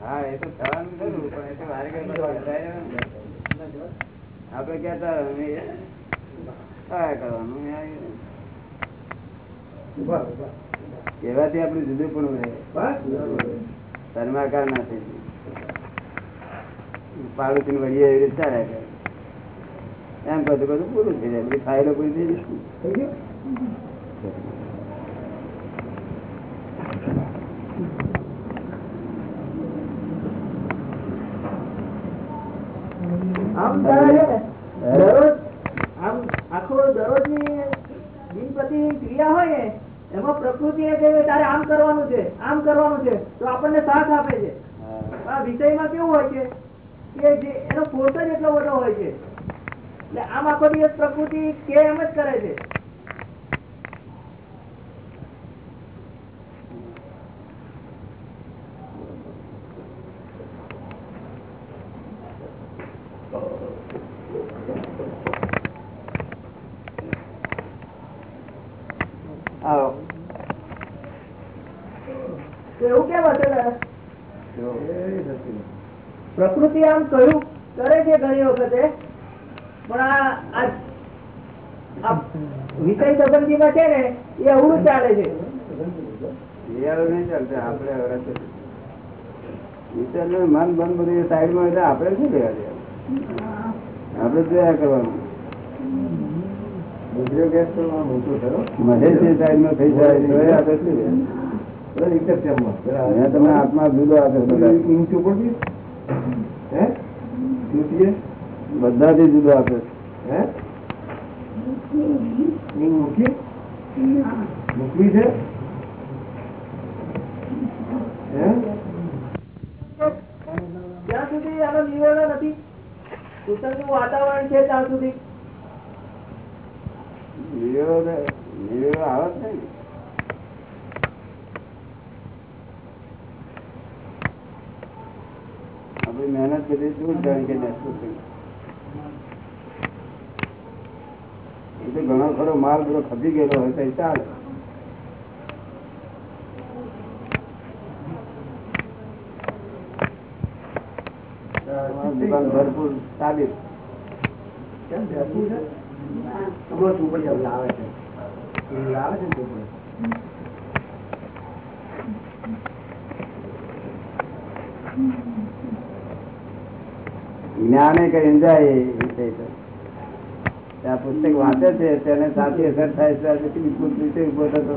હા એ તો થવાનું ખરું પણ એ તો વારે આપડે કેતા કરવાનું. એ કહેવાથી આપણું જુદું પણ રહે ધર્માકાર ના થઈ પાડોશી વળીએ એવી રીતે ચાલ્યા કરે. એમ બધું બધું પૂરું થઈ જાય. બધી ફાઇલો પૂરી થઈ જશે થઈ ગયું? આમ તારે છે ને, દરરોજ આમ આખો દરરોજની દિનપ્રતિ ક્રિયા હોય ને એમાં પ્રકૃતિ એ કહે તારે આમ કરવાનું છે આમ કરવાનું છે તો આપણને સાથ આપે છે. આ વિષયમાં કેવું હોય છે કે જે એનો ફોર્સ જ એટલો બધો હોય છે. એટલે આમ આખો દિવસ પ્રકૃતિ કે એમ જ કરે છે આવો તો એવું કેમ હશે. પ્રકૃતિ આમ કહ્યું કરે છે ઘણી વખતે. પણ આ વિષય સંબંધી માં છે ને એ અવળું ચાલે છે. તો મન મન બધું સાઈડમાં એટલે આપણે શું લેવા દેવા આપડે જોયા કરવાનું. મહેશ જે સાઈડમાં થઈ જાય. આપડે શું તમે આત્મા જુદો આપે બધા. બધાથી જુદો આપે મૂકવી છે? જ્યાં સુધી આનો નિવેડો નથી કુસંગનું વાતાવરણ છે ત્યાં સુધી. આવે જ નહીં. આપણી મહેનત બધી દૂર જાણી કે નષ્ટ થઈ એ તો ઘણો ખરો માલ બધો ખપી ગયેલો હોય તો એ ચાલે તમારું દુકાન ભરપૂર સાબિત કેમ બેસવું છે હમણાં ચોપડી લાવે છે એ લાવે છે ને ચોપડી જ્ઞાને કઈ જાય એ વિષય તો. આ પુસ્તક વાંચે છે તેને સાચી અસર થાય છે પછી વિકૃત રીતે ઊભો થતો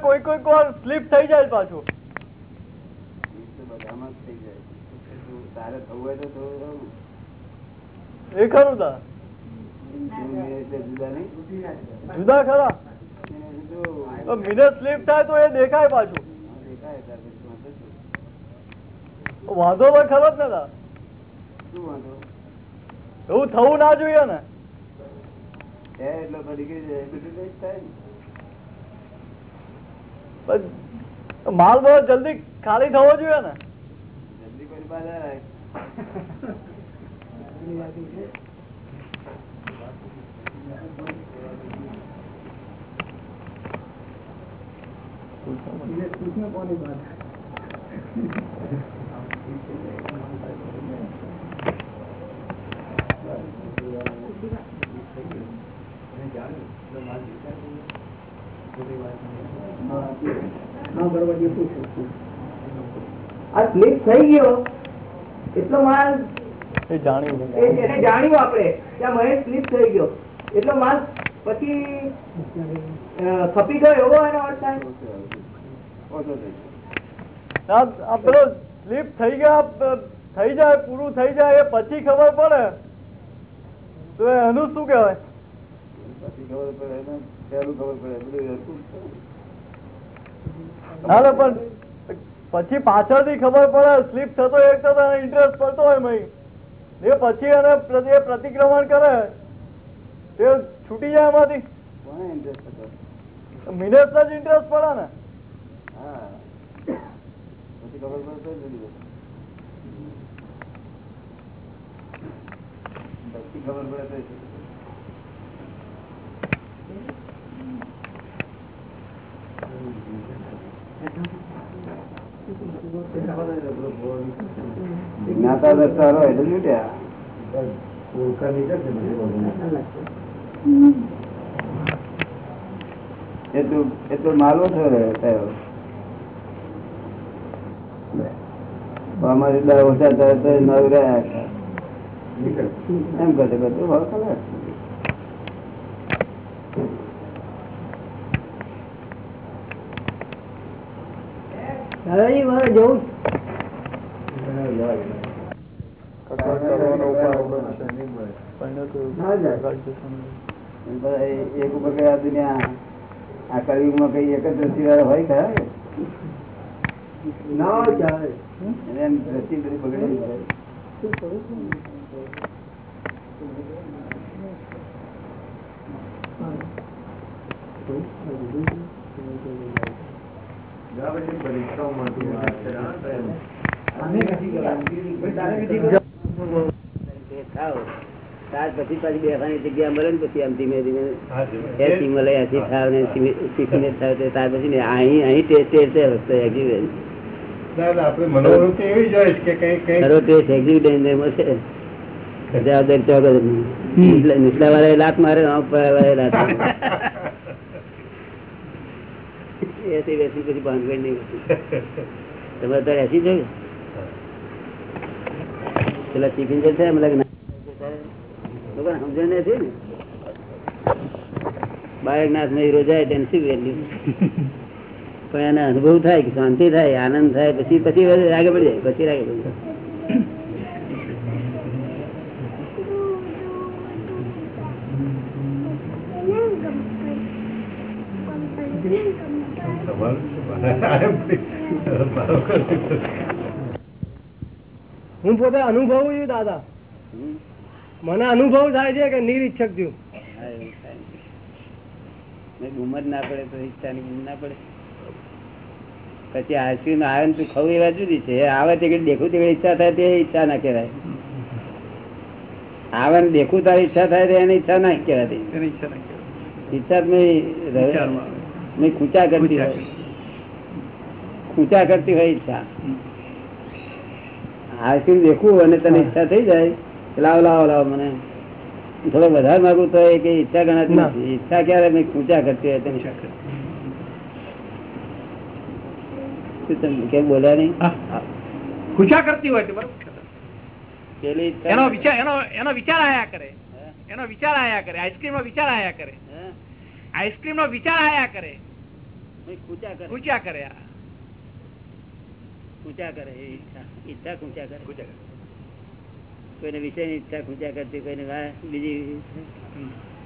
કોઈ વિકસિત સ્લીપ પછી જાય પાછું. તારે થવું હોય તો થવું થવું. એ ખરું તું. જુદા ખરા. એને જુદું તો મિને સ્લીપ થાય તો એ દેખાય પાછું. દેખાય ત્યાર પછી વાંધો પણ વાંધો તો ખરો જ ને એવું થવું ના જોઈએ ને. એટલો માલ બધો જલ્દી ખાલી થવો જોઈએ ને. જલ્દી કોઈ બાધા રાખ હા બરોબર એ પૂછું આ સ્લીપ થઈ ગયો એટલો માલ એ જાણ્યું એને જાણ્યું આપણે કે મહેશ સ્લીપ થઈ ગયો. એટલો માલ પછી ખપી ગયો એવો એનો અર્થ થાય? પેલો સ્લીપ થઈ ગયા થઈ જાય પૂરું થઈ જાય એ પછી ખબર પડે. તો એનું શું કહેવાય? પછી ખબર પડે પહેલું ખબર પડે. બધું પણ પછી પાછળથી ખબર પડે સ્લીપ થતો એક થતો ઇન્ટરેસ્ટ પડતો હોય મય. એ પછી એને પ્રતિ- પ્રતિક્રમણ કરે. તે છૂટી જાય એમાંથી મિનેટ જ ઇન્ટરેસ્ટ પડે ને. હા. પછી ખબર પડે તો જુદી જ્ઞાતા દ્રષ્ટા હોય એટલે લૂંટ્યા એ તું એ તો માલો છો. રે થયો અમારે દર ઓછા નવ રહ્યા એમ કરે બધું ભાવ ખબર દાદાજી મારે જવું એક ઉપર કઈ દુનિયા આ કળિયુગમાં કઈ એક જ દ્રષ્ટિ વાળા હોય ખરા ના ચાલે દ્રષ્ટિ બધી બગડેલી હોય. ખાઓ ત્યાર પછી પાછી બેસવાની જગ્યા મળે ને પછી આમ ધીમે ધીમે. એસી મળે એસી થાવ ને શીખીને થાવ ત્યાર પછી ને અહીં અહીં ટેસ્ટ ટેસ્ટ વસ્તુ એક્ઝિબિટ મનોવૃત્તિ એવી છે કે કઈ કઈ જવાબદારી ચોગર નીચલા વાળા લાત મારે લાત મારે. એસી નહીં. તમે બાળક નાથ નહીં રોજાય તેને શું પણ એને અનુભવ થાય કે શાંતિ થાય, આનંદ થાય, પછી પછી આગળ પડી જાય, પછી આગળ પડી જાય. હું પોતે અનુભવું છું દાદા. મને અનુભવ થાય છે કે નિરીક્ષક છું. થાય. ને જ ના પડે તો ઈચ્છાની ગુમ ના પડે. પછી આઈસ્ક્રીમ આવે તું ખવું એવા જુદી છે. આવે તે દેખું તે ઈચ્છા થાય તે ઈચ્છા ના કહેવાય. આવે ને દેખું તારી ઈચ્છા થાય તો એની ઈચ્છા ના કહેવાતી ઈચ્છા જ નહીં રહે- નહીં ખૂંચા કરતી હોય. ખૂંચા કરતી હોય ઈચ્છા. આઈસ્ક્રીમ દેખવું અને તને ઈચ્છા થઈ જાય? લાવો લાવો લાવો મને. થોડો વધારે માગું તો એ કઈ ઈચ્છા ગણાતી નથી. ઈચ્છા ક્યારે મેં ખૂંચા કરતી હોય તેની કેમ બોલ્યા નહીં? ખુશા કરતી હોય તે બરોબર. પેલી એનો વિચાર એનો એનો વિચાર આયા કરે. એનો વિચાર આયા કરે. આઈસ્ક્રીમ નો વિચાર આયા કરે? આઈસ્ક્રીમ નો વિચાર આયા કરે. કરે. ખુશા કરે. ખૂંચા ઈચ્છા ઈચ્છા ખૂંચા કરે. કોઈને વિષયની ઈચ્છા ખૂંચા કરતી કોઈને બીજી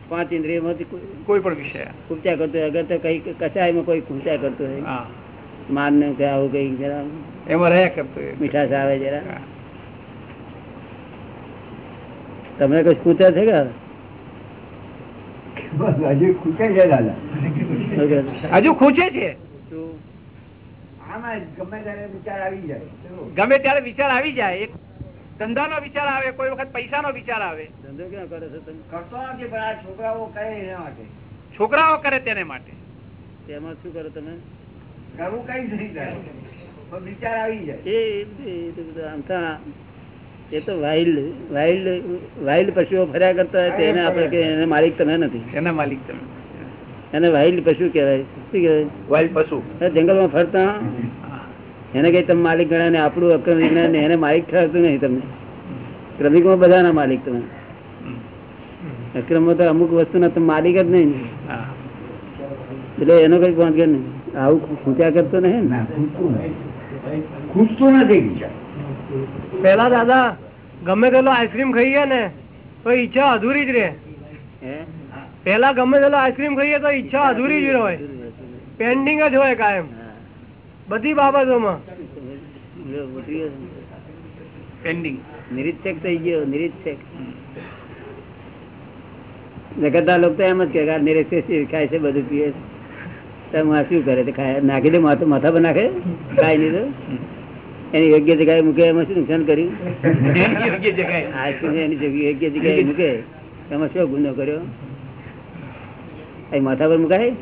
પાંચ ઇન્દ્રિયમાંથી કોઈ કોઈ પણ વિષય. ખૂંચા કરતો અગર તો કઈ કચાયમાં કોઈ ખૂંચા કરતો હોય. માન ને કે આવું કઈ જરા એમાં રહ્યા કરતો મીઠાશ આવે જરા. તમને કઈ ખૂંચા છે કે હજુ ખૂટે છે દાદા. હજુ ખૂંચે છે? ગમે ત્યારે વિચાર આવી જાય. ધંધા નો વિચાર આવી જાય એક ધંધાનો વિચાર આવે કોઈ વખત પૈસાનો વિચાર આવે. ધંધો ક્યાં કરે છે કરતો નથી પણ આ છોકરાઓ કરે એના માટે? છોકરાઓ કરે તેને માટે. તેમાં શું કરો તમે? કરવું કઈ નહીં કરે. વિચાર આવી જાય. એ તો આમ એ તો વાઇલ્ડ વાઇલ્ડ વાઇલ્ડ પશુઓ ફર્યા કરતા હોય તેને આપણે કે એને માલિક તમે નથી. એના માલિક તમે એને વાઇલ્ડ પશુ કહેવાય. શું કહેવાય? વાઇલ્ડ પશુ. જંગલમાં ફરતા. એને કઈ તમે માલિક ગણાય ને આપણું અક્રમ વિજ્ઞાન એને માલિક ઠરતું નહીં તમને. ક્રમિકમાં બધાના માલિક તમે. અક્રમમાં તો અમુક વસ્તુના તમે માલિક જ નહીં એટલે એનો કઈ વાંધો નહીં. આવું ખૂંચ્યા કરતો નહીં ને. ખૂટતું નથી. પેલા દાદા ગમે તેટલો આઈસ્ક્રીમ ખાઈએ ને તો ઈચ્છા અધૂરી જ રહે. હે? પેલા ગમે તેલા આઈસ્ક્રીમ ખાઈએ તો ઈચ્છા અધૂરી જ હોય. પેન્ડિંગ જ હોય કાયમ. બધી બાબતોમાં. ગયો. પેન્ડિંગ નિરીક્ષક થઈ ગયો નિરીક્ષક. જગતના લોકો એમ જ કે નિરીક્ષક ખાય છે બધું પીએ છે. તમે શું કરે તો ખાય? નાખી દે માથું માથા પર નાખે? ખાય નહીં તો? એની યોગ્ય જગ્યાએ મૂકે એમાં શું નુકસાન કર્યું? યોગ્ય જગ્યાએ. આઈસ્ક્રીમ એની યોગ્ય જગ્યાએ મૂકે? એમાં શું ગુનો કર્યો? અહીં માથા પર મુકાય?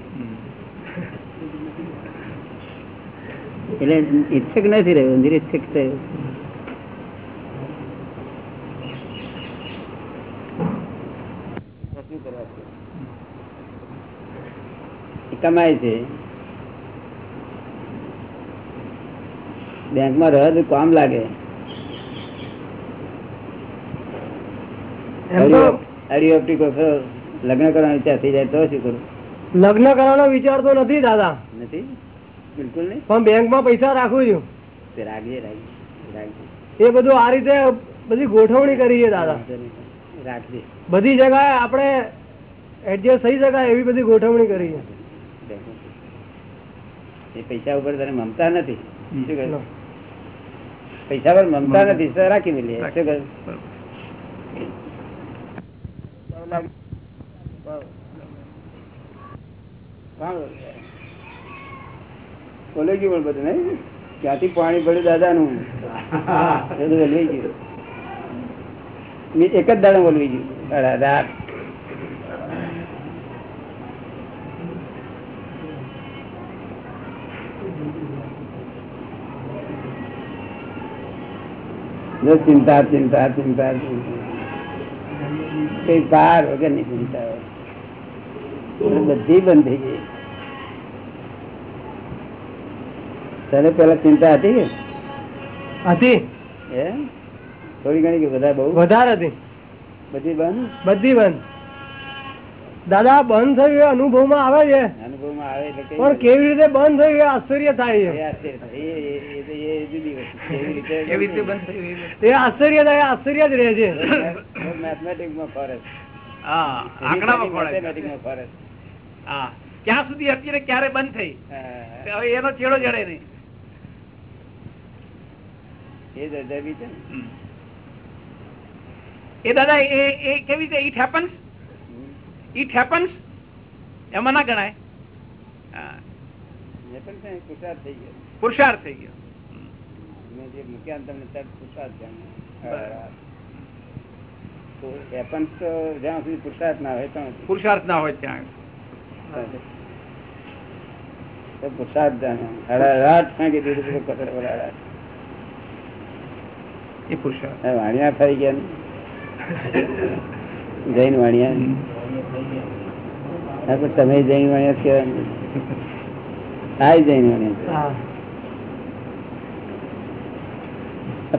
એટલે ઈચ્છક નથી રહ્યો નિરીક્ષક થયો? એ કમાય છે. બેંકમાં રહે કામ લાગે. એમ લગ્ન કરવાનો વિચાર થઈ જાય તો શું કરું? લગ્ન કરવાનો વિચાર તો નથી દાદા. નથી? બિલકુલ નહીં. પણ બેંકમાં પૈસા રાખું છું. તે રાખજે રાખજે એ બધું આ રીતે બધી ગોઠવણી કરી છે દાદા. રાખજે. બધી જગાએ આપણે એડજસ્ટ થઈ શકાય એવી બધી ગોઠવણી કરી છે. એ પૈસા ઉપર તને મમતા નથી? શું પૈસા પર મમતા નથી રાખી મેલીએ. શું ક્યાંથી પાણી ભર્યું દાદા નું બધું વલવાઈ ગયું એક જ દાડો વલવી ગયું દાદા. ચિંતા ચિંતા ચિંતા ચિંતા. કઈ પાર વગરની ચિંતા બધી બંધ થઈ ગઈ. તને પેલા ચિંતા હતી કે? હતી. થોડી ઘણી કે બધા બહુ? વધારે હતી. બધી બંધ? બધી બંધ. દાદા બંધ થયું અનુભવમાં આવે છે. અનુભવમાં આવે એટલે પણ કેવી રીતે બંધ થયું એ આશ્ચર્ય થાય. છે. એ આશ્ચર્ય થાય આશ્ચર્ય જ રહે છે. મેથમેટિક્સમાં ફરક. હા આંકડામાં ખોળાય મેથેમેટિક્સમાં ફરક. હા. ક્યાં સુધી હતી ને ક્યારે બંધ થઈ? હવે એનો ચેડો જડે નહીં. એ જ છે એ દાદા એ કેવી રીતે? ઇટ હેપન્સ ઇટ હેપન્સ એમાં ના ગણાય. હા, પણ છે પુરુષાર્થ થઈ ગયો. પુરુષાર્થ થઈ ગયો. મેં જે મૂક્યા તમને તરત પુરુષાર્થ તો જ્યાં સુધી પુરુષાર્થ ના હોય ત્યાં પુરુષાર્થ ના હોય ત્યાં. વાણિયા થઈ ગયા જૈન વાણિયા. તમે જૈન વાણિયા જૈન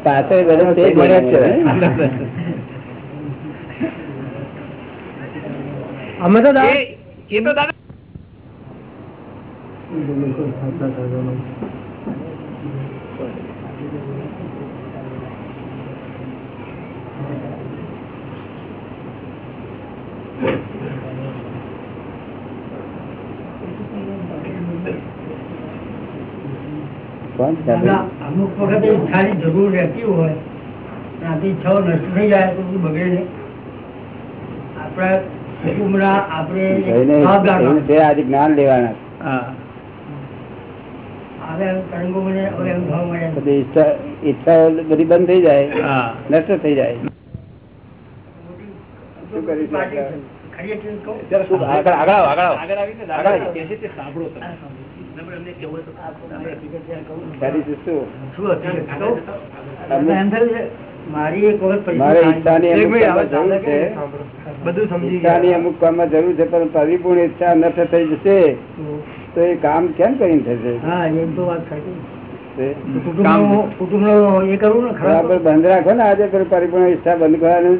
પાછળ બધા તે મળ્યા છે. અમે તો દાદા એ એ તો દાદા કોણ દાદા, અમુક વખતે ઈચ્છાની જરૂર રહેતી હોય ત્યાંથી ઈચ્છાઓ નષ્ટ થઈ જાય તો બધું બગડે નહીં. આપણા કુટુંબના આપણે આજે જ્ઞાન લેવાના. ઈચ્છા બધી બંધ થઈ જાય. નષ્ટ થઈ જાય. શું કરીશું પાર્ટી આપણે? ખરી હતી કહું? આગળ આગળ આવો, આગળ આવો. આગળ આવીને આગળ દાદા આવો. કે છે તે સાંભળો તમે. શું? મારી એક વખત અમુક જરૂર છે. પણ પરિપૂર્ણ ઈચ્છા નષ્ટ થઈ જશે તો એ કામ કેમ કરીને થશે? હા એમ તો વાત ને બંધ રાખો ને આજે પરિપૂર્ણ ઈચ્છા બંધ કરવાનું.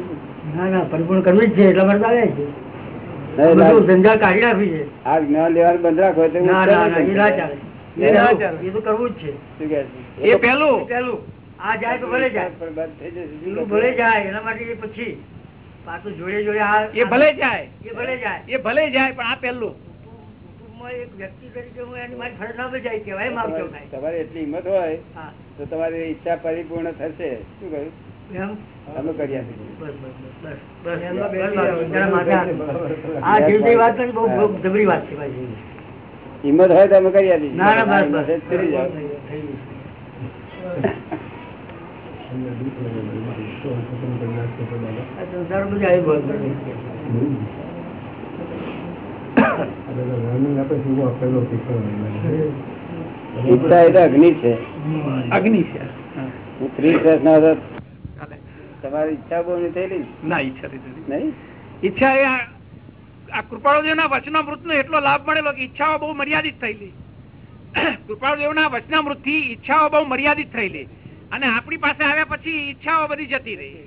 ના ના પરિપૂર્ણ કરવી જ છે એટલા માટે છે. ના. ધંધા કાઢી છે. આ જ્ઞાન લેવાનું બંધ રાખો તો ના ના ના એ ના ચાલે. એ ના ચાલે. એ તો કરવું જ છે. છે? એ પેલું પેલું આ જાય તો ભલે જાય પણ બંધ થઈ જશે. શું પેલું કરશે? ભલે જાય એના માટે પછી પાછું જોડે જોડે આ એ ભલે જાય એ ભલે જાય એ ભલે જાય પણ આ પહેલું એક વ્યક્તિ તરીકે હું એની મારી ફરજ ના બજાવી કહેવાય માફ કેવું તમારી એટલી હિંમત હોય તો તમારી ઈચ્છા પરિપૂર્ણ થશે શું કહ્યું હિંમત હોય તો અમે કરી આપીશું ઈચ્છા એ અગ્નિ છે. અગ્નિ છે. હું. ત્રીસ વર્ષનો હતો. તમારી ઈચ્છા બહુ થયેલી? ના ઈચ્છા નહીં? ઈચ્છા એ આ- આ કૃપાળુદેવના વચનામૃત નો એટલો લાભ મળેલો કે ઈચ્છાઓ બહુ મર્યાદિત થયેલી. કૃપાળુદેવના વચનામૃતથી ઈચ્છાઓ બહુ મર્યાદિત થયેલી. અને આપણી પાસે આવ્યા પછી ઈચ્છાઓ બધી જતી રહી.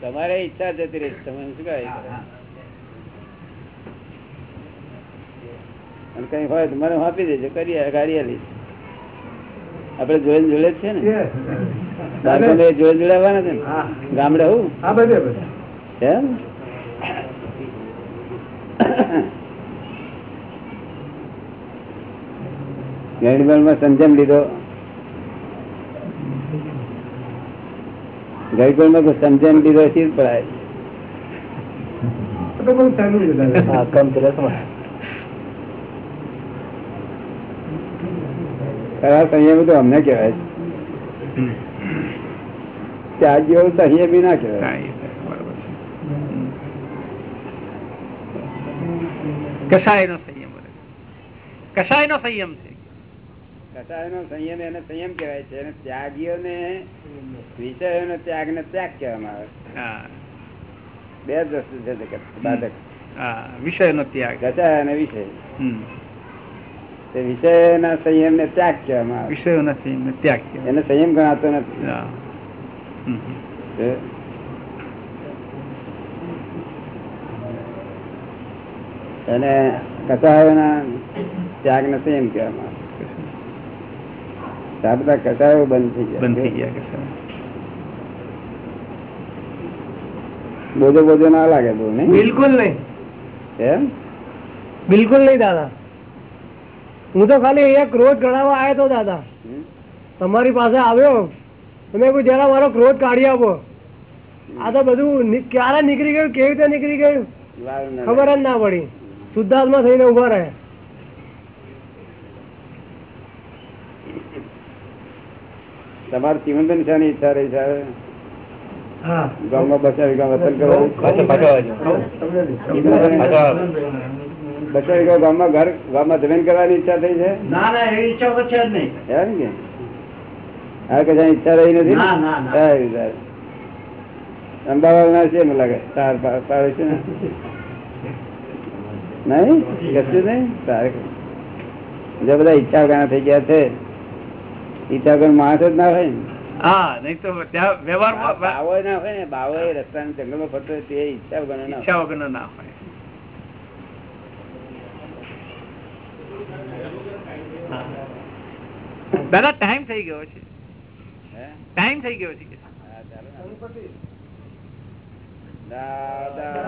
તમારે ઈચ્છા જતી રહી તમે શું કહે અને કઈ હોય તો મને આપી દેજો. કરી ગાડી આલી આપડે જોડે જોડે છે ને? બાળકોને જોડે જોડે આવવાના છે ને? ગામડે હું હા બધે બધે. એમ? ગણિતમાં સંજમ લીધો. ગણિતમાં સંજમ લીધો શીર પડાય. તો સંયમ અમને કહેવાય. છે. ત્યાગીઓ સંયમી ના કહેવાય હા, એ બરાબર છે. કસાયનો સંયમ કસાય નો સંયમ છે. કસાયનો સંયમ એને સંયમ કહેવાય છે. અને ત્યાગીઓને વિષયોનો ત્યાગ ને ત્યાગ કહેવામાં આવે બે જ વસ્તુ છે બાધક. વિષય નો ત્યાગ. કસાય અને વિષય. હમ. તે વિષયના સંયમ ને ત્યાગ કહેવામાં આવે વિષયોના સંયમનો ત્યાગ કહેવાય. એને સંયમ ગણાતો નથી હા. હમ. તે અને કસાયોના ત્યાગ નથી એમ કહેવામાં આ બધા કસાયો બંધ થઈ ગયા. બંધ થઈ ગયા કસાય. બોજો બોજો ના લાગે બહુ નહીં? બિલકુલ નહીં. એમ? બિલકુલ નહીં દાદા. હું તો ખાલી અહીંયા ક્રોધ ગણાવવા આવ્યો તો દાદા. તમારી પાસે આવ્યો. તમે કોઈ જરા મારો ક્રોધ કાઢી આપો. આ તો બધું ક્યારે નીકળી ગયું? કેવી રીતે નીકળી ગયું? ખબર જ ના પડી. શુદ્ધાત્મા થઈને ઊભા રહે. તમારે ચિમંતન શાની ઈચ્છા રહી છે? હા. ગામમાં બસો વીઘા વતન બસો વીઘા ગામમાં ઘર ગામમાં જમીન કરવાની ઈચ્છા થઈ છે? ના ના એવી ઈચ્છા તો છે જ નહીં. એમ કે? હા કશા ઈચ્છા રહી નથી. અમદાવાદ ના છે મને લાગે? પાડે છે ને? નહીં? કશું નહીં? જે બધા ઈચ્છા ઘણા થઈ ગયા છે ઈચ્છા વગર માણસ જ ના હોય ને. હા નહીં તો ત્યાં વ્યવહારમાં બાવો ના હોય ને બાવો એ રસ્તાના જંગલમાં ફરતો હોય તે ઈચ્છા વગર. ઈચ્છા વગરનો ના હોય. દાદા ટાઈમ થઈ ગયો છે. ટાઈમ થઈ ગયો છે. દાદા.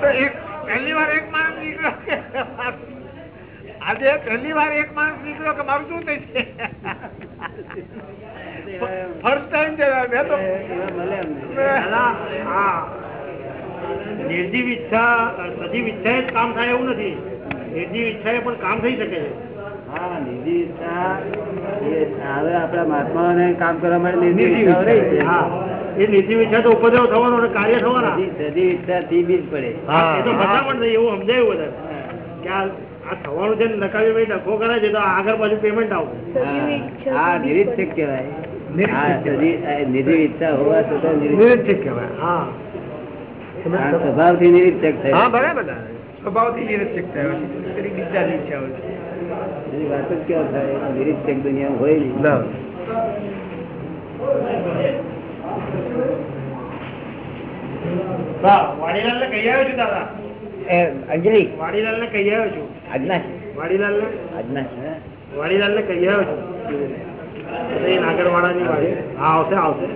તો એક પહેલી વાર એક માણસ નીકળ્યો આજે પહેલી વાર એક માણસ નીકળ્યો કે મારું શું ફર્સ્ટ ટાઈમ. દાદા, હા. નિર્જીવ ઈચ્છા સજીવ ઈચ્છાએ જ કામ થાય એવું નથી નિર્જીવ એ પણ કામ થઈ શકે છે હા નિધિ ઈચ્છા હવે આપણા મહાત્માઓને કામ કરવા માટે નિધિ ઈચ્છાઓ રહી છે હા. એ નીતિ ઈચ્છા તો ઉપદ્રવ થવાનો અને કાર્ય થવાના. સદી સદી ઈચ્છા થી બીજ પડે. હા એ તો બધા પણ નહીં એવું સમજાયું બધા. કે આ થવાનું છે નકામી ભાઈ નફો કરે છે તો આગળ પાછું પેમેન્ટ આવશે. હા, આ નિરીક્ષક કહેવાય. આ સદી આ નિધિ ઈચ્છા હોવા છતાં નિરીક્ષક નિરીક્ષક કહેવાય હા. સ્વભાવથી નિરીક્ષક હા બરાબર સ્વભાવથી નિરીક્ષક થયો છે ઈચ્છા હોય વાત જ ક્યાં થાય? નિરીક્ષક દુનિયા હોય નહીં. વાડીલાલ ને કહી આવ્યો છું દાદા અંજલિ વાડીલાલ ને કહી આવ્યો છું આજના વાડીલાલ ને આજના વાડીલાલ ને કહી આવ્યો છું એ નાગરવાડાની વાડી હા આવશે આવશે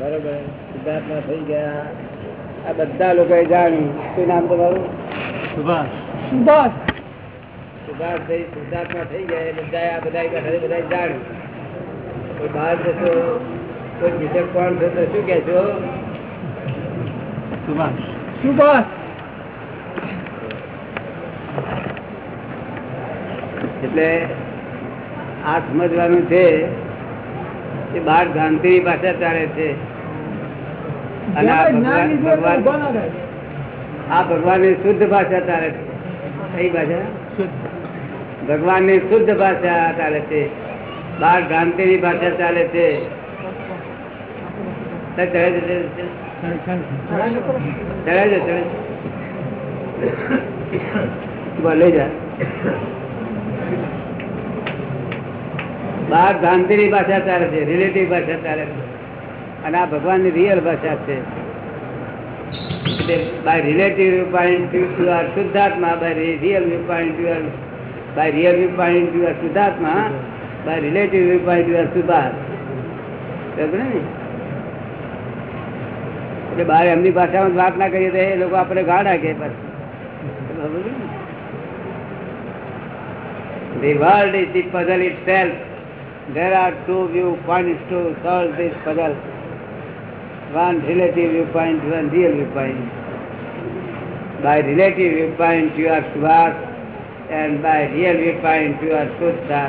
બરોબર. સિદ્ધાર્થમાં થઈ ગયા. આ બધા લોકોએ જાણ્યું. શું નામ તમારું? સુભાષ. સુભાષ. થઈ સિદ્ધાર્થમાં થઈ જાય બધા આ બધા બેઠા બધા જાણ્યું. કોઈ બહાર જશો કોઈ બીજક કોણ છે તો શું કે છો સુભાષ. એટલે આ સમજવાનું છે કે બાર ભ્રાંતિની ભાષા ચાલે છે. અને આ ભગવાન શુદ્ધ ભાષા ચાલે છે. કઈ ભાષા? ભગવાનની શુદ્ધ ભાષા ચાલે છે. બાર ભ્રાંતિની ભાષા ચાલે છે. બાર ચડે ની ભાષા ચાલે છે રિલેટિવ ભાષા ચાલે છે. અને આ ભગવાનની રિયલ ભાષા છે. બાય રિલેટિવ પોઈન્ટ શુદ્ધાત્મા by real point point you are શુદ્ધાત્મા by relative view point you are Subhash ને એટલે બહાર એમની ભાષામાં વાત ના કરીએ તો એ લોકો આપણે ગાડા કે The world is the puzzle itself. There are two viewpoints to solve this puzzle. One relative viewpoint, one real viewpoint. By relative viewpoint you are Subhas and by real viewpoint you are Shuddha.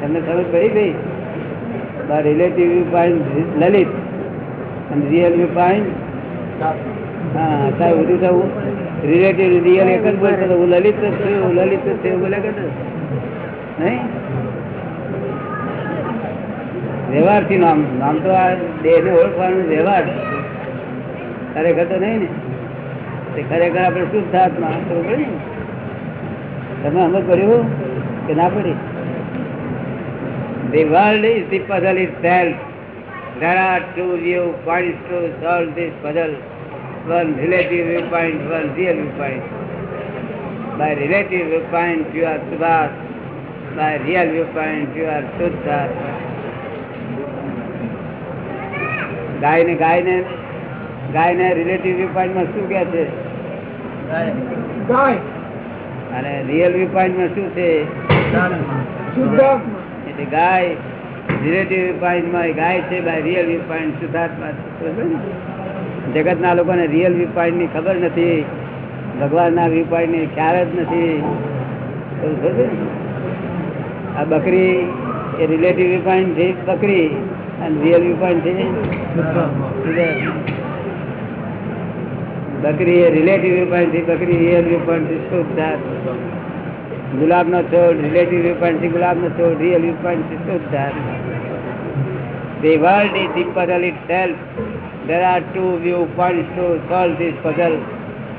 તમને ખબર પડી ગઈ? By relative you find Lalit અને real you find હા, સાહેબ બધું થવું relative real એક જ બોલતો હું લલિત જ છું, હું લલિત જ છું, એવું બોલ્યા કરતો નહીં? વ્યવહારથી નામ નામ તો આ દેહને ઓળખવાનું વ્યવહાર ખરેખર તો નહીં ને ખરેખર આપણે શુદ્ધ આત્મા ખબર તમે સમજ કર્યું કે ના પડી The world is the puzzle itself. There are two viewpoints to solve this puzzle. One relative viewpoint, one real viewpoint. By relative viewpoint you are Subhas. By real viewpoint you are Shuddha. ગાય ને ગાય ને ગાય ને relative view માં શું કે છે? અને real view પોઈન્ટમાં શું છે? એટલે ગાય રિલેટિવ વ્યૂ માં ગાય છે બાય રિયલ વ્યૂ પોઈન્ટ શુદ્ધાત્મા જગતના જગત ના? લોકોને રિયલ વ્યૂ પોઈન્ટની ખબર નથી. ભગવાન ના વ્યૂ પોઈન્ટની ખ્યાલ જ નથી. આ બકરી એ રિલેટિવ વ્યુપોઈન્ટ છે બકરી. અને રિયલ વ્યૂ પોઈન્ટથી બકરી એ રિલેટિવ વ્યૂ બકરી રિયલ વ્યૂ પોઈન્ટથી ગુલાબ નો છોડ રિલેટિવ વ્યૂ પોઈન્ટ ગુલાબ નો છોડ રિયલ વ્યૂ પોઈન્ટથી The world is the puzzle itself. There are two viewpoints to solve this puzzle.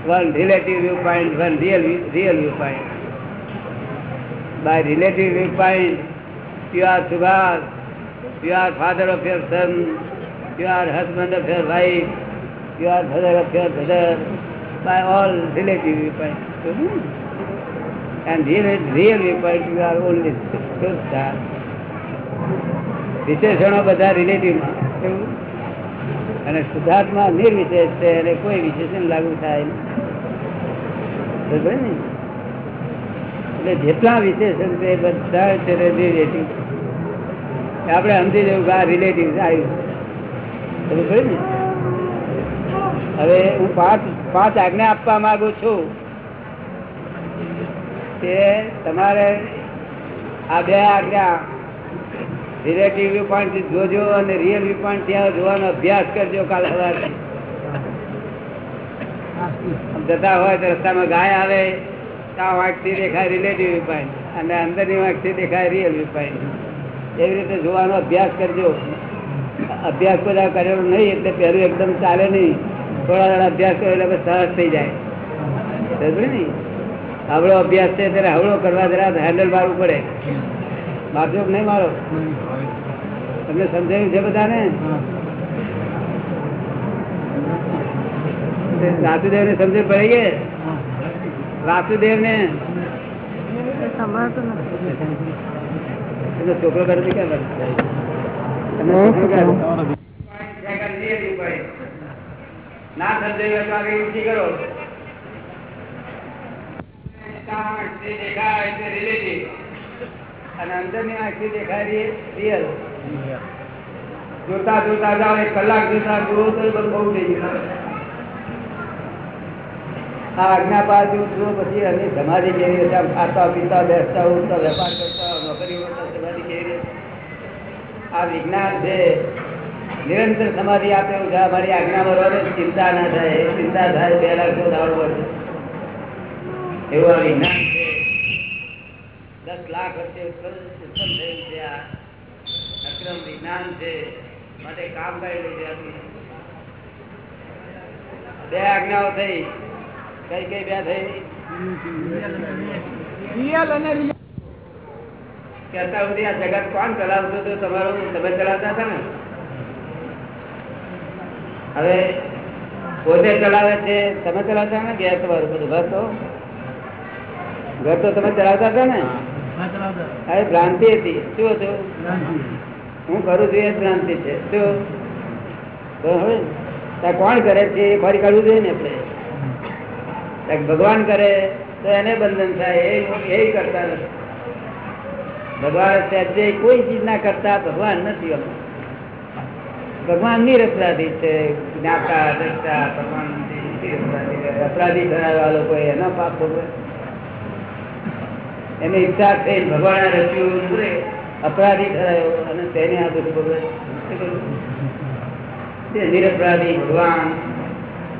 One relative viewpoint, one real real viewpoint. By relative viewpoint, you are Subhas, you are father of your son, you are husband of your wife, are brother of your brother, by all relative viewpoints. And real, real viewpoint, you are only Shuddha. વિશેષણો બધા relative અને શુદ્ધાત્મા નિર્વિશેષ છે અને કોઈ વિશેષણ લાગુ થાય નહીં. એટલે જેટલા વિશેષણ છે બધા છે રિલેટિવ આપણે સમજી જવું કે આ રિલેટિવ આવ્યું ને હવે હું પાંચ પાંચ આજ્ઞા આપવા માંગુ છું કે તમારે આ બે આજ્ઞા રિલેટિવ વ્યૂ પોઈન્ટ જોજો અને રિયલ વ્યૂ પોઈન્ટ જોવાનો અભ્યાસ કરજો કાલ સવારે. જતા હોય તો રસ્તામાં ગાય આવે ત્યાં વાંકથી દેખાય રિલેટિવ વ્યૂ પોઈન્ટ અને અંદરની વાંકથી દેખાય રિયલ વ્યૂ એવી રીતે જોવાનો અભ્યાસ કરજો. અભ્યાસ બધા કરેલો નહીં એટલે પહેલું એકદમ ચાલે નહીં. થોડા થોડા અભ્યાસ કરો એટલે સહજ થઈ જાય. ને? આવડો અભ્યાસ છે ત્યારે હવળો કરવા જરા હેન્ડલ મારવું પડે. મારજો નહીં મારો. તમને સમજાયું છે બધાને? વાસુદેવ ને સમજ પડી ગયે વાસુદેવ ને છોકરો કરે છે ક્યાં કરે? એનો છોકરો ક્યાં કરે? ના સમજાયું તો આગળ ઊંચી કરો. દેખાય પછી અમે સમાધિ કેવી રીતે ખાતા પીતા, બેસતા, ઉઠતા, વેપાર કરતા નોકરી આ વિજ્ઞાન છે. નિરંતર સમાધિ આપે એવું છે. અમારી આજ્ઞામાં રહે ચિંતા ના થાય. ચિંતા થાય બે લાખ દાવડ પડે એવું આ વિજ્ઞાન છે દસ લાખ વચ્ચે ઉત્પન્ન થયું છે આ અક્રમ વિજ્ઞાન છે. માટે કામ કરેલું છે બે આજ્ઞાઓ થઈ. કઈ કઈ બે થઈ? કે અત્યાર સુધી આ જગત કોણ ચલાવતું હતું? તમારું તમે ચલાવતા હતા ને? હવે પોતે ચલાવે છે તમે ચલાવતા ને ગેસ તમારું બધું? ઘર તો? ઘર તો તમે ચલાવતા હતા ને? હવે ભ્રાંતિ હતી. શું હતું? હું કરું છું એ ભ્રાંતિ છે. શું? કોણ કરે છે? એ ફરી કાઢવું જોઈએ ને આપણે. ભગવાન કરે તો એને બંધન થાય. એ કરતા નથી. ભગવાન કોઈ ચીજ ના કરતા ભગવાન નથી અમે ભગવાન નિરપરાધી છે, જ્ઞાતા, દ્રષ્ટા ભગવાન અપરાધી ધરાવવા લોકો એનો પાપ ભોગવે. એની ઈચ્છા થઈ ભગવાન રચ્યું અપરાધી ધરાયો અને તેને આ બધું ભોગવે. નિરપરાધી ભગવાન,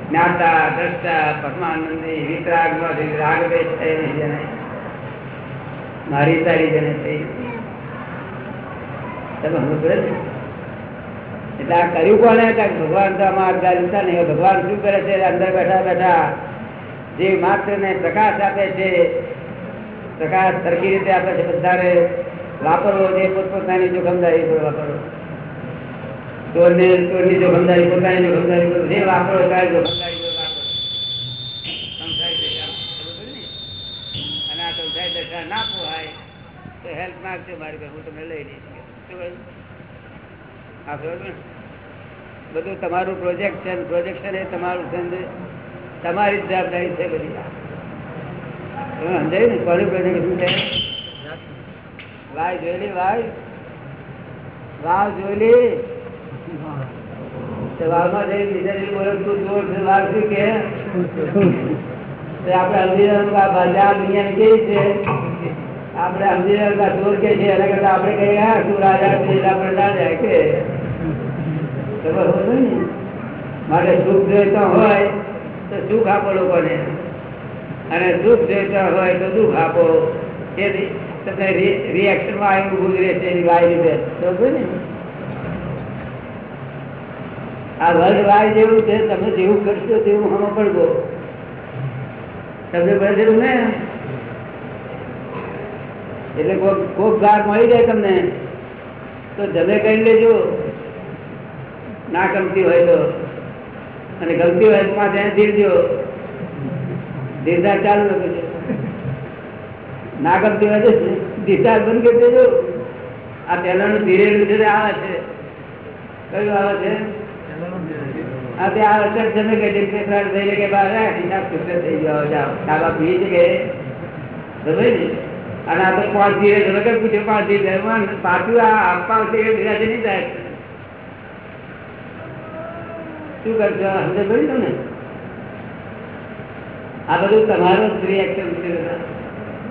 જ્ઞાતા, દ્રષ્ટા પરમાનંદી વિતરાગમાંથી જેને મારી તારી જેને થઈ. તમે હું? એટલે આ કર્યું કોને? ભગવાન તો અમારા ને ભગવાન શું કરે છે? અંદર બેઠા બેઠા જે માત્ર ને પ્રકાશ આપે છે, પ્રકાશ સરખી રીતે આપે છે, બધાને વાપરવો જે પોતપોતાની જોખમદારી પર વાપરવો. ચોરને, ચોરની જોખમદારી, પોતાની જોખમદારી પર જે વાપરો તારી જોખમદારી ને? પોહાય, તો હેલ્પ માગજો મારી હું તમને લઈ લઈશ શું કહ્યું? હા બરોબર ને? બધું તમારું પ્રોજેક્શન પ્રોજેક્શન એ તમારું તમારી જવાબદારી છે બધી. સમજાયું ને? કોનું પ્રોજેક્શન છે? વાય જોયેલી, વાય? વાવ જોયેલી? વાવમાં જઈ બીજા બોલે, તું જોર વાવ શું કે? આપણે છે આપણે કે ચોર કે છે? એના કરતા આપણે કહીએ, હા, તું રાજા છે, કે માટે સુખ જોઈતા હોય તો સુખ આપો લોકોને. અને દુઃખ જોઈતા હોય તો દુઃખ આપો. એ તમને રિએક્શનમાં આવ્યું રહેશે એની વાય આ વર્લ્ડ વાય જેવું છે, તમે જેવું કરશો તેવું હમ પડવો તમને પડે ને? એટલે કોક કોક ગાર મળી જાય તમને. તો જમે કરી લેજો. ના ગમતી હોય તો. અને ગમતી હોય તો પાછા એને ધીરજો. ધીરધાર ચાલુ રાખજો ના ગમતી હોય તો ધીરધાર બંધ કરી દેજો. આ પહેલાનું ધીરે ધીરે આવે છે. કયું આવે છે? આ તે આ અસર કે ડિસ્પ્લેસર થઈ થઈ ગયો જાઓ. ડાબા પી છે અને આ પાંચ ધીરે પૂછ્યું? પાંચ ધીરે પાછું આ આપવા નહીં થાય. શું કરશો? સમજે ભાઈ તમને? આ બધું તમારો રિએક્શન છે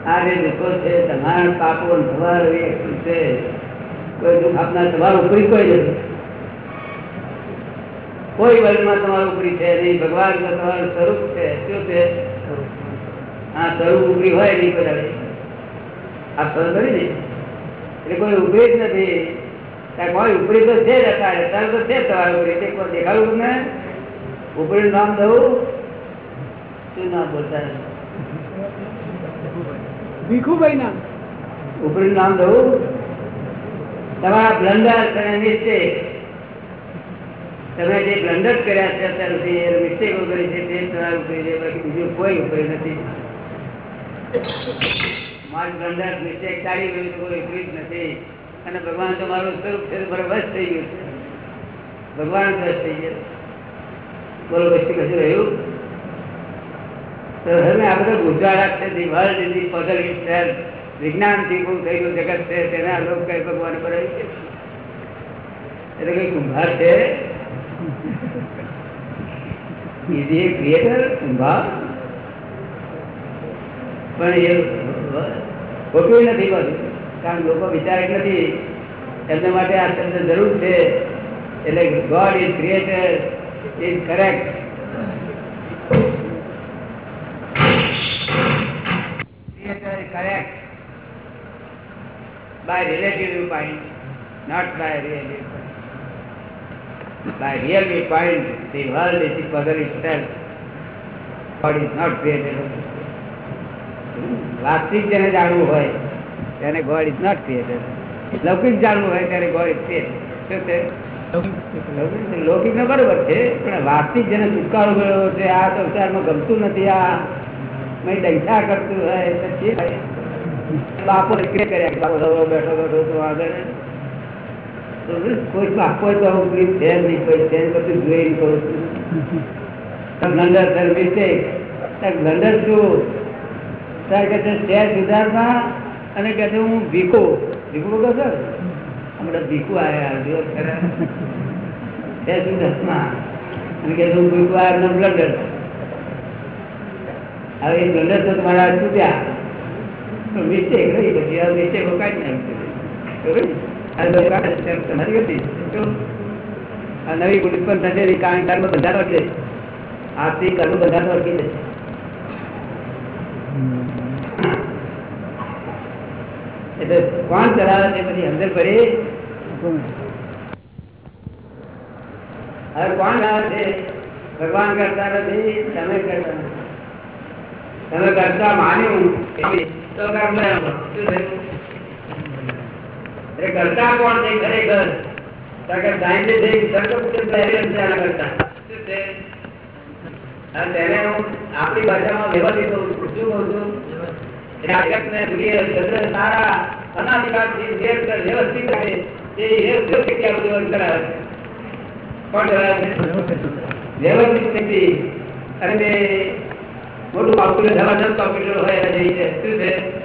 આ જે દુઃખો છે, તમારા પાપો તમારો રિએક્શન છે, કોઈ દુઃખ આપનાર તમારું ઉપરી કોઈ નથી. કોઈ વર્ગમાં તમારું ઉપરી છે નહીં. ભગવાન તમારું સ્વરૂપ છે. શું છે? આ સ્વરૂપ ઉપરી હોય નહીં બધા. આ સ્વરૂપ ને? એટલે કોઈ ઉભરી જ નથી. ઉપરી તો છે તો છે તમારું ઉપરી. દેખાડું તમને. ઉપરી નામ દઉં. શું નામ બોલતા ભીખુભાઈ નામ. ઉપરી નામ દઉં. તમારા બ્લન્ડર અને મિસ્ટેક તમે જે બ્લન્ડર કર્યા છે અત્યાર સુધી એ મિસ્ટેક કરી છે તે તમારું ઉપરી છે બાકી બીજું કોઈ ઉપરી નથી. મારું બ્લન્ડર મિસ્ટેક ચાલી ગયું કોઈ ઉપરી જ નથી. અને ભગવાન મારું સ્વરૂપ છે બરાબર થઈ ગયું ભગવાન બસ થઈ ગયા. બોલો પછી કશું રહ્યું? તો હવે આ ગુજરાત છે the world is the puzzle જગત છે, તેના લોક કઈ ભગવાન બનાવ્યું છે એટલે કઈ કુંભાર છે? ઇઝ એ ક્રિએટર કુંભાર? પણ એ ખોટું નથી બધું કારણ લોકો વિચારે નથી એમના માટે આ શબ્દ જરૂર છે એટલે God is creator is correct correct by relative viewpoint, not by real viewpoint. By real viewpoint, the world is puzzle itself. God is not created. વાસ્તવિક જેને જાણવું હોય તેને ગોડ ઇઝ નોટ ક્રિએટેડ લૌકિક જાણવું હોય ત્યારે ગોડ ઇઝ ક્રિએટેડ લૌકિક ને બરોબર છે પણ વાસ્તવિક જેને છુટકારો ગયો છે આ સંસારમાં ગમતું નથી આ મેં દંખા કરતું હોય બાપો નીકળે કર્યા બેઠો બેઠો તો આગળ. કોઈ બાપો તો કંઈ છે નહીં કોઈ છે બધું જોઈને કરું છું બ્લન્ડર સર મિસ્ટેક. બ્લન્ડર શું? સર કે છે શેર સુધારવા અને કે છે, હું ભીખો. ભીખો કહો સર હમણાં ભીખું આવ્યા દિવસ ખરા. અને કે હું ભીખો આવ્યા બ્લન્ડર હવે એ બ્લન્ડર તો તમારા છૂટ્યા. તો મિસ્ટેક રહી પછી હવે મિસ્ટેકો કાંઈ નાખી તમારી હતી આ નવી ઉત્પન્ન થશે એની કારણ કર્મ બધા અટકે આર્થિક કર્મ બધા અટકી જશે એટલે કોણ ચલાવે છે, પછી અંદર ફરી હવે કોણ લાવે છે? ભગવાન કરતા નથી, તમે કરતા તમે કરતા માન્યું કરતા કોણ છે? ખરેખર. આપણી ભાષામાં વ્યવસ્થિત શું કહું છું? જગતને સૂર્ય, ચંદ્ર, તારા અનાદિકાળથી મોટું શું છે?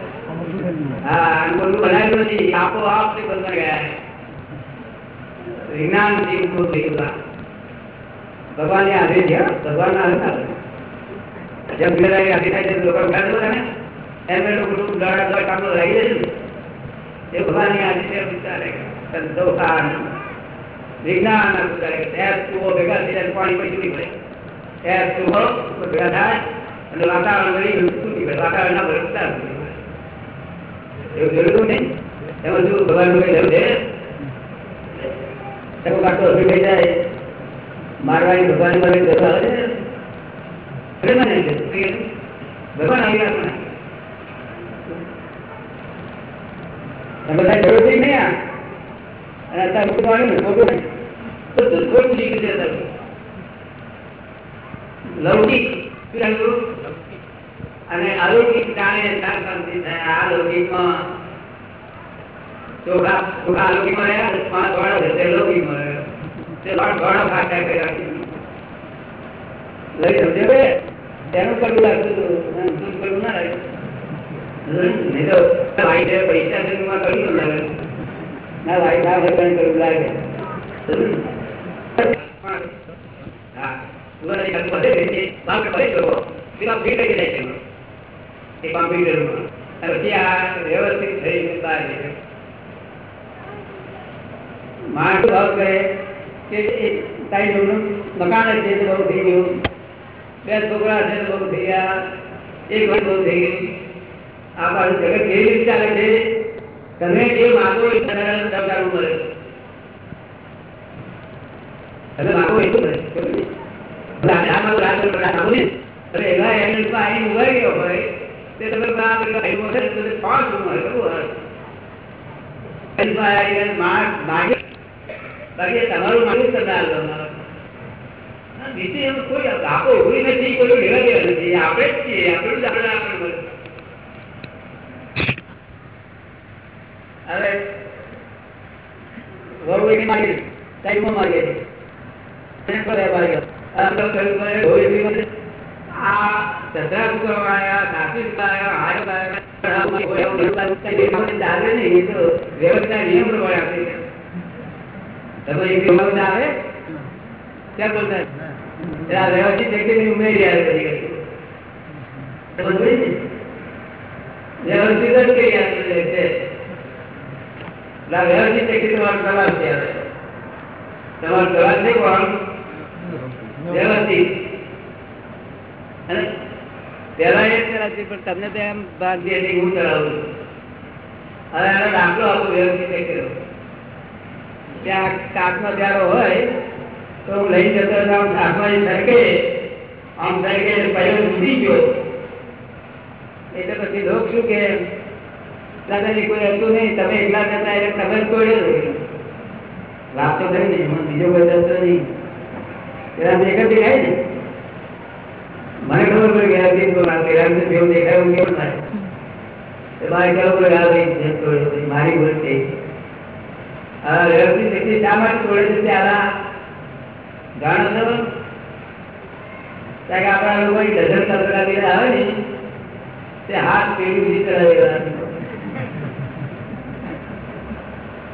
હા બોલું બનાવ્યું નથી. આપોઆપથી ગયા. વિજ્ઞાનથી ઉભું થયું. ભગવાનની હાજરી છે. ભગવાન ના હાજરી જેમ છે તો લોકો બધા ને. એમ લોકો બધું દોડા દોડ કામ રહી જશે. એ ભગવાનની વિચારે સંતોષાન વિજ્ઞાન આખું કરે એસ ભેગા થઈ જાય પાણી પછી નીકળે એર કુવો ભેગા થાય અને વાતાવરણ વળી તૂટી પડે વાતાવરણ ના ભરે ઉતાર એવું જરૂર નહીં એમાં શું ભગવાનનું કઈ જરૂર છે? ટકો કાઢતો હસી થઈ જાય. મારવાની ભગવાન મારે જરૂર આવે છે. ભગવાન આવી વાત ના. તમે બધા જરૂર છે નહીં અને અત્યારે મોટું આવ્યું ને. ખોટું બધું જ ખોટું શીખી છે લૌકિક? અને અલૌકિક જાણે શાંતિ થાય. આ લૌકિકમાં ચોખા ચોખા અલૌકિકમાં રહ્યા પાંચ વાળા છે, તે લૌકિકમાં રહ્યા. તે વાળ ઘણા ખાતા કર્યા લઈ સમજે તેનું કરવું લાગતું કરવું ના લાગ્યું. ના ભાઈ ના પણ કરવું લાગે હા થઈ વ્યવસ્થિત નીકળે માણસ ભાવ કહે કે મકાન છે તો બહુ થઈ ગયું બે છોકરા છે તો બહુ થઈ ગયા એક બહુ થઈ ગયું. આ બાજુ જગત જે રીતે ચાલે છે? તમે જે માગો એ તમારા મળે મળે એવા ગયો હોય તે તમે પાંચ આવીને માગ બાકી તમારું માગું કરનાર બીજું એમ કોઈ આપો એવું નથી, કોઈ લેવા દેવા નથી. આપણે જ છીએ, આપણું જ આપણે આપણે મળે હવે વહુ એને માગે ટાઈમમાં માગે એને કરે માગે આમ તો કર્યું કરે વહુ એવી માગે આ ધંધા કરવા આયા નાસી આયા હાર આયા ચાલે નહીં એ તો વ્યવસ્થા નિયમ પ્રમાણે આપે છે. તમે એક વ્યવસ્થા આવે? વ્યવસ્થિત વ્યક્તિની ઉમેરી આવે બધી વસ્તુ સમજ પડી ને? વ્યવસ્થિત એટલે તમારો પ્રવાસ છે. તમારો નહીં પણ વ્યવસ્થિત અને જ પણ તમને તો એમ હતી કે હું ચલાવું હવે એનો દાખલો આપો, વ્યવસ્થિત વ્યક્તિનો. ત્યાં કાચનો પ્યારો હોય, તો હું લઈ જતો આમ કાચમાં સરકે આમ સરકે પહેલો તૂટી ગયો એટલે પછી લોક શું કે દાદાજી, કોઈ હતું નહીં. તમે એકલા હતા એટલે તમે જ તોડ્યો લાભ તો ખરી ને એમાં બીજો કોઈ દસ્તો નહીં. પેલા એક જ દેખાય ને. મને ખબર પડી આ દીપ પેલા કેવું થાય? મારે કહેવું પડે, આ ભાઈ મારી ભૂલ થઈ આ વ્યવસ્થિત વ્યક્તિ શા માટે તોડે છે ત્યારે જાણો છો કારણ કે આપણા લોકો ડઝન બીજા આવે ને, તે હાથ બીજી ચડાવેલા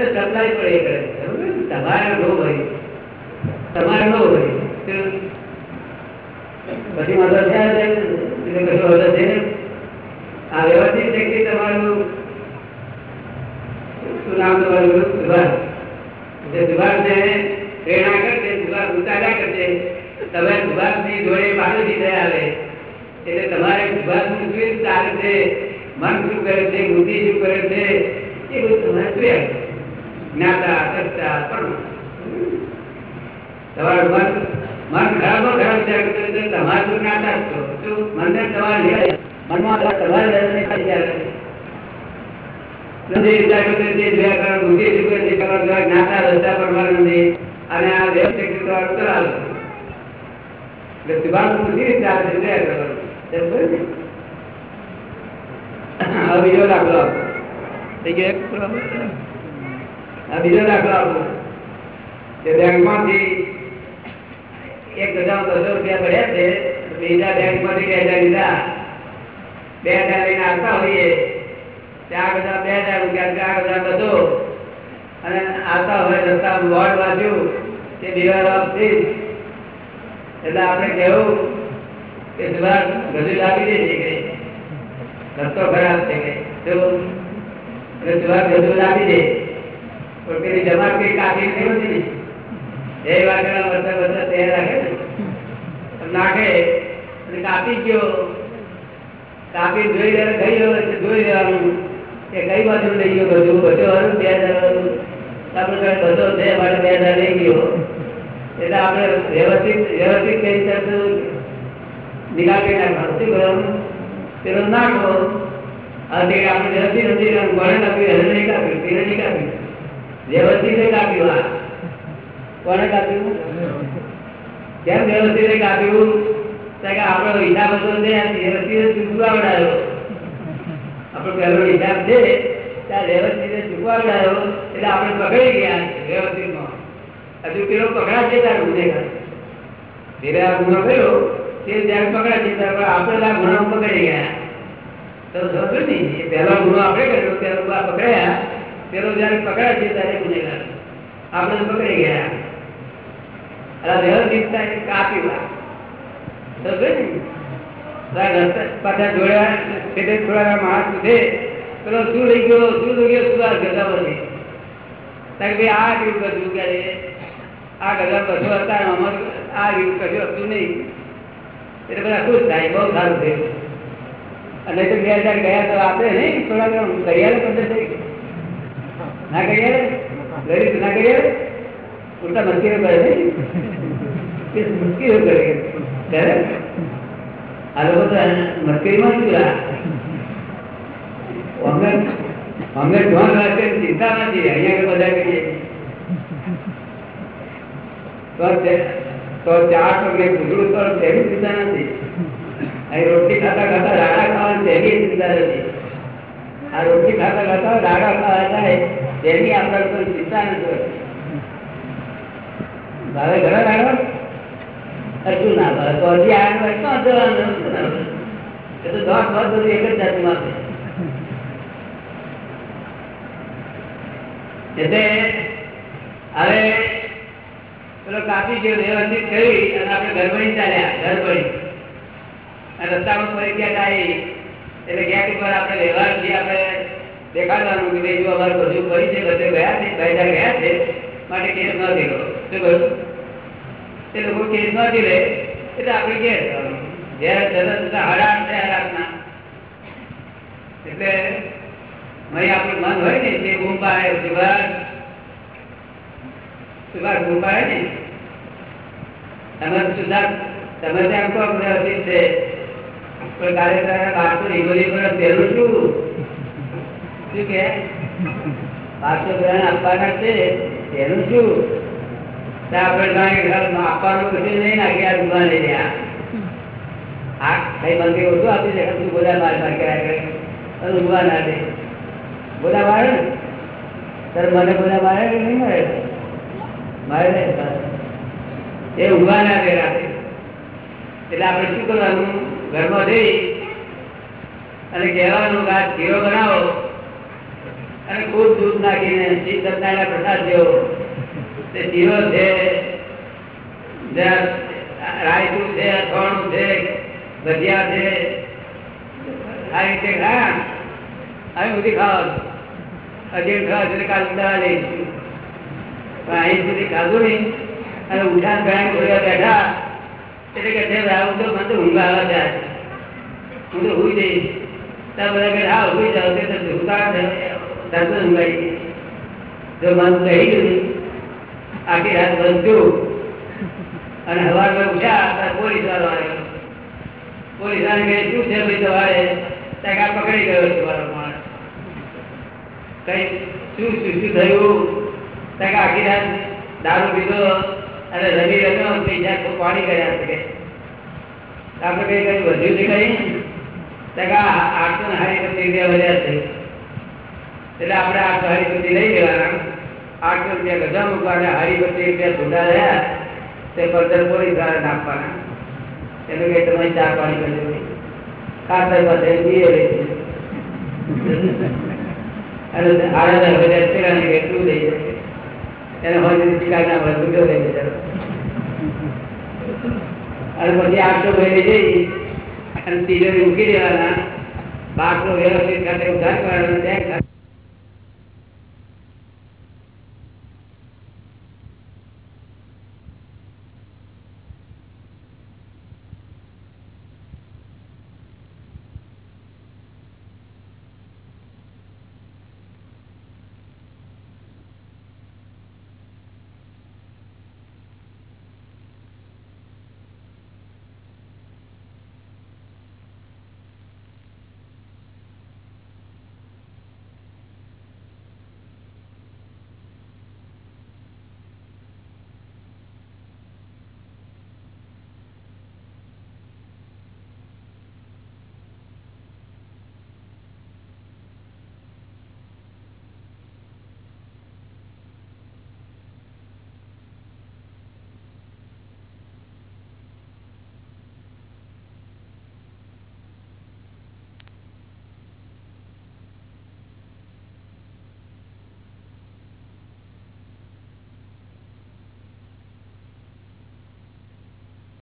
અને સપ્લાય પણ કરે તમારે ન હોય. તમારે ન હોય. પછી મદદ થયા છે? એટલે તમારું નામ તમારું? સુભાષ જે સુભાષને પ્રેરણા કરશે સુભાષ ઉતાર્યા કરશે તમે સુભાષની જોડે બાજુથી થયા આવે. એટલે તમારે સુભાષનું શું છે મન શું કરે છે, બુદ્ધિ શું કરે છે, એ બધું તમારે જોયા. જ્ઞાતા કરતા પણ તમારું મન મન ખરાબ ખરાબ વિચાર કરતો તો તમારે જ્ઞાતા છો. શું? મનને તમારે મનમાં તમારે કરે. કરો, કરે. અને આ વ્યવસ્થિત બીજો દાખલો આપો. કે બેંકમાંથી એક હજાર બસો રૂપિયા ભર્યા છે બીજા બેંકમાંથી બે હજાર લીધા. બે હજાર લઈને આવતા હોઈએ, ચાર હજાર, બે હજાર રૂપિયા, ચાર હજાર બસો અને આવતા હોય રસ્તા વોર્ડ વાંચ્યું, કે દિવાર આપતી એટલે આપણે કહેવું કે દિવાર ગજુ આપી છે કે રસ્તો ખરાબ છે કે એટલે ગજુ આપી દે. પણ પેલી જમા કઈ કાઢી નહીં હોતી એ વાગડા બધા બધા તૈયાર રાખે નાખે અને કાપી ગયો. કાપી જોઈ ગઈ ગયો જોઈ લેવાનું. કે કઈ બાજુ લઈ ગયો બધું? બધું બે હજાર આપણે બધો છે મારે બે હજાર લઈ ગયો. એટલે આપણે વ્યવસ્થિત વ્યવસ્થિત કઈ રીતે નિકાલ કરી નાખવાનું. શું કરવાનું પેલો નાખો. અને આપણે વ્યવસ્થિત નથી ગણે નાખ્યું, એને નહીં કાપ્યું, તેને નહીં કાપ્યું. વ્યવસ્થિત કાપ્યું આ કોને કાપ્યું? કેમ વ્યવસ્થિત કાપ્યું? આપણો હિસાબ હતો વ્યવસ્થિત ચૂકવાવડાયો આપણો પહેલો હિસાબ છે ત્યાં વ્યવસ્થિત ચૂકવાવડાયો એટલે આપણે પકડી ગયા વ્યવસ્થિતમાં. હજુ પેલો પકડાશે ત્યારે ગુનેગાર ધીરે આ ગુનો કર્યો તે ત્યારે પકડાશે ત્યારે આપણે આ ગુનો પકડી ગયા. તો સમજો ને એ પહેલો ગુનો આપણે કર્યો, ત્યારે પકડાયા. પેલો જ્યારે પકડાશે ત્યારે ગુનેગાર આપણે તો પકડી ગયા અલા વ્યવસ્થિત થાય કાપી વા સમજો ને તારા રસ્તા પાછા જોડ્યા છેલ્લે થોડા માણસ પૂછે પેલો શું લઈ ગયો શું લઈ ગયો શું આ ગદા બધી તારે ભાઈ આ ગયું બધું કે આ ગદા બધું હતા ને અમારું આ ગયું કશું હતું નહીં એટલે બધા ખુશ થાય બહુ સારું થયું અને તો બે હજાર ગયા તો આપણે નહીં થોડા ઘણું કરિયાલે પંદર થઈ ગયું ના કરિયાલે ગરીબ ના કરિયાલે ઉલટા મસ્કીરો કરે નહીં એ મસ્કીરો કરે કરે આ લોકો તો મસ્કરીમાં શું રહ્યા અમને અમને ધ્યાન રાખે ચિંતા નથી અહીંયા આગળ બધા કરીએ તો તે- તો ચાર પગે ગુજરું તો તેની ચિંતા નથી અહીં રોટલી ખાતા ખાતા રાડા ખાવાની તેની ચિંતા નથી આ રોટલી ખાતા ખાતા રાડા ખાવા જાય તેની આપણા કોઈ ચિંતા નથી ભાવે ઘણા હજુ ના ભાવે. તો હજી હોય તો જવાનું એ તો દોઢ જ એટલે હવે પેલો કાપી ગયો, વ્યવસ્થિત કરી અને આપણે ગરબડી ચાલ્યા ગરબડી રસ્તામાં ફરી ગયા આવી એટલે ગેટ ઉપર આપણે વ્યવહારથી આપણે દેખાડવાનું કે જો અમારે બધું કરી છે, બધે ગયા છે હજાર ગયા છે, માટે કેસ ન દીધો શું કહ્યું તે લોકો કેસ ન દીધે એટલે આપણે કે જતા જતા હડાણ થયા રાતના. એટલે અહીં આપણું મન હોય ને, જે સુભાષ સુભાષ બૂમ પાડે ને? તમે સુધાર, તમે ત્યાં કહો છે. કોઈ તારા બારસો રિગોલી પર પહેલું શું? શું કે? પાછો ગ્રામ આપવાના છે, એનું શું? આપણે આપવાનું કશું નહીં નાખી આ દુકાન લઈ રહ્યા. આ કઈ મંદિર ઓછું આપી દે તું બધા માર માર કર્યા કરે અને ના દે. બધા મારે? ને તારે મને બધા મારે કે નહીં મારે? મારે એ ઊભા ના દે રાતે. એટલે આપણે શું કરવાનું? ઘરમાં જઈ અને કહેવાનું કે આ બનાવો. અને ખૂબ દૂધ નાખીને શ્રી સત્યનારાયણ પ્રસાદ જેવો. તે શીરો છે રાયતું છે, અથવાણું છે, ભજીયા છે. આ રીતે ખા અહીં સુધી ખાવાનું હજી ખાવા એટલે કાલ દવા લઈશું પણ અહીં સુધી ખાધું નહીં. અને ઉઠાણ ઘણા થોડી બેઠા, એટલે કે છે આવું તો મને તો આવે છે. હું તો હોઈ જઈશ. ત્યાં બધા કે હા, હોઈ જાવ તે તો ઉતાર તરત ગઈ. જો મન કહી ગયું આખી રાત બંધ્યું અને સવારમાં ઉઠ્યા પોલીસ વાળો આવ્યો. પોલીસવાળા કહે, શું છે ભાઈ પકડી ગયો મારો માણસ. કઈ, શું શું થયું? ત્યાં આખી રાત દારૂ પીધો અને રમી રમ્યો પૈસા પાણી કર્યા છે આપણે કઈ કઈ વધ્યું છે કઈ ત્યાં આઠસો ને હારી રૂપિયા વધ્યા છે એટલે આપણે આઠસો હરિપતિ લઈ લેવાના. આઠસો રૂપિયા ગજા મૂકવાના હારી પચીસ રૂપિયા છૂટા રહ્યા, તે પંદર પોલીસવાળા નાખવાના એનું કે તમે ચા પાણી કરજો કાતર પાસે પીએ લે છે. અને આડા હવે રેસ્ટોરન્ટ કે લઈ જાય એને હોય શિકાર ના મળે તો લઈ જાય. અને પછી આઠસો ભાઈ જઈ અને મૂકી દેવાના. બારસો વ્યવસ્થિત